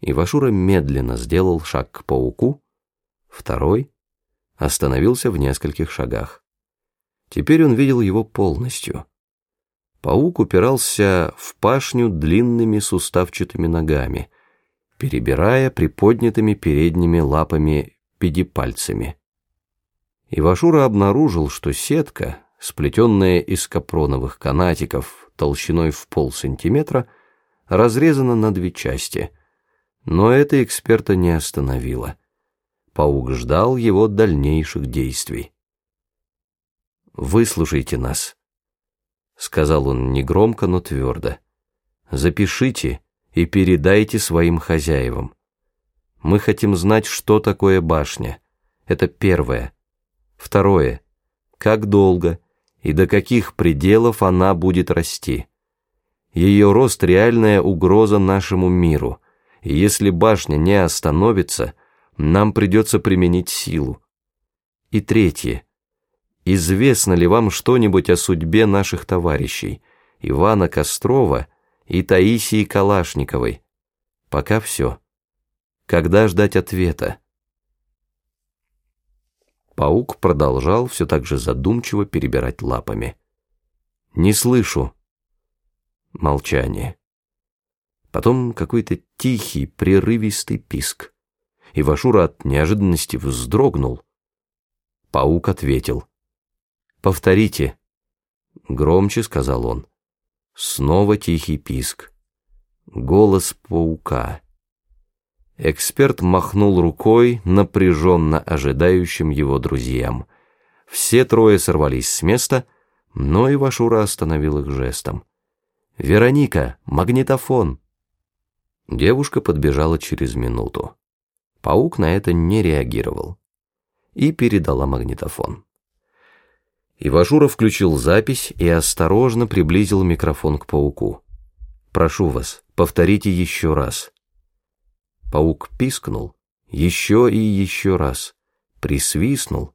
Ивашура медленно сделал шаг к пауку, второй остановился в нескольких шагах. Теперь он видел его полностью. Паук упирался в пашню длинными суставчатыми ногами, перебирая приподнятыми передними лапами педипальцами. Ивашура обнаружил, что сетка, сплетенная из капроновых канатиков толщиной в полсантиметра, разрезана на две части, но это эксперта не остановило. Паук ждал его дальнейших действий. «Выслушайте нас», — сказал он негромко, но твердо. «Запишите и передайте своим хозяевам. Мы хотим знать, что такое башня. Это первое. Второе. Как долго и до каких пределов она будет расти. Ее рост — реальная угроза нашему миру, если башня не остановится, нам придется применить силу. И третье. Известно ли вам что-нибудь о судьбе наших товарищей, Ивана Кострова и Таисии Калашниковой? Пока все. Когда ждать ответа? Паук продолжал все так же задумчиво перебирать лапами. «Не слышу». Молчание. Потом какой-то тихий, прерывистый писк. И Вашура от неожиданности вздрогнул. Паук ответил. «Повторите». Громче сказал он. Снова тихий писк. Голос паука. Эксперт махнул рукой напряженно ожидающим его друзьям. Все трое сорвались с места, но Ивашура остановил их жестом. «Вероника, магнитофон!» Девушка подбежала через минуту. Паук на это не реагировал и передала магнитофон. Ивашура включил запись и осторожно приблизил микрофон к пауку. «Прошу вас, повторите еще раз». Паук пискнул еще и еще раз, присвистнул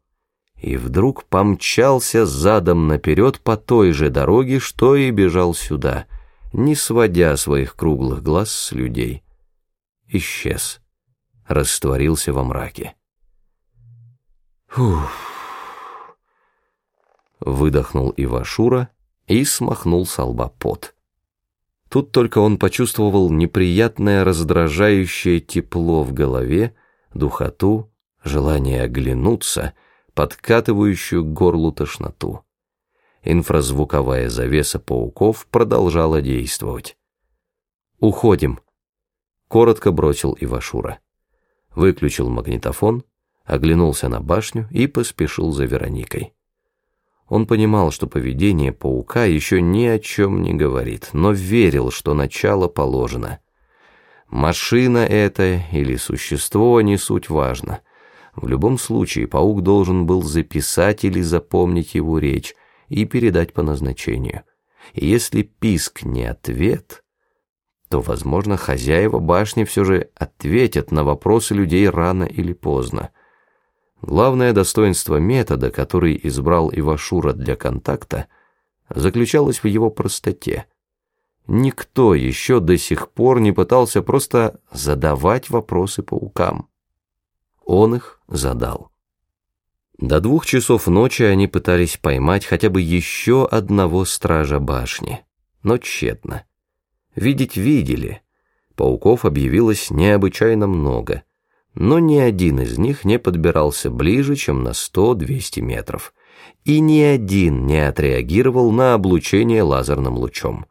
и вдруг помчался задом наперед по той же дороге, что и бежал сюда, не сводя своих круглых глаз с людей. Исчез, растворился во мраке. Фух выдохнул Ивашура и смахнул с лба пот. Тут только он почувствовал неприятное раздражающее тепло в голове, духоту, желание оглянуться, подкатывающую горлу тошноту. Инфразвуковая завеса пауков продолжала действовать. «Уходим», — коротко бросил Ивашура. Выключил магнитофон, оглянулся на башню и поспешил за Вероникой. Он понимал, что поведение паука еще ни о чем не говорит, но верил, что начало положено. Машина это или существо не суть важно. В любом случае паук должен был записать или запомнить его речь и передать по назначению. Если писк не ответ, то, возможно, хозяева башни все же ответят на вопросы людей рано или поздно. Главное достоинство метода, который избрал Ивашура для контакта, заключалось в его простоте. Никто еще до сих пор не пытался просто задавать вопросы паукам. Он их задал. До двух часов ночи они пытались поймать хотя бы еще одного стража башни, но тщетно. Видеть видели, пауков объявилось необычайно много — но ни один из них не подбирался ближе, чем на 100-200 метров, и ни один не отреагировал на облучение лазерным лучом.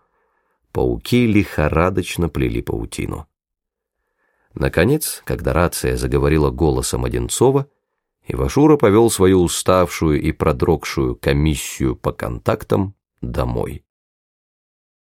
Пауки лихорадочно плели паутину. Наконец, когда рация заговорила голосом Одинцова, Ивашура повел свою уставшую и продрогшую комиссию по контактам домой.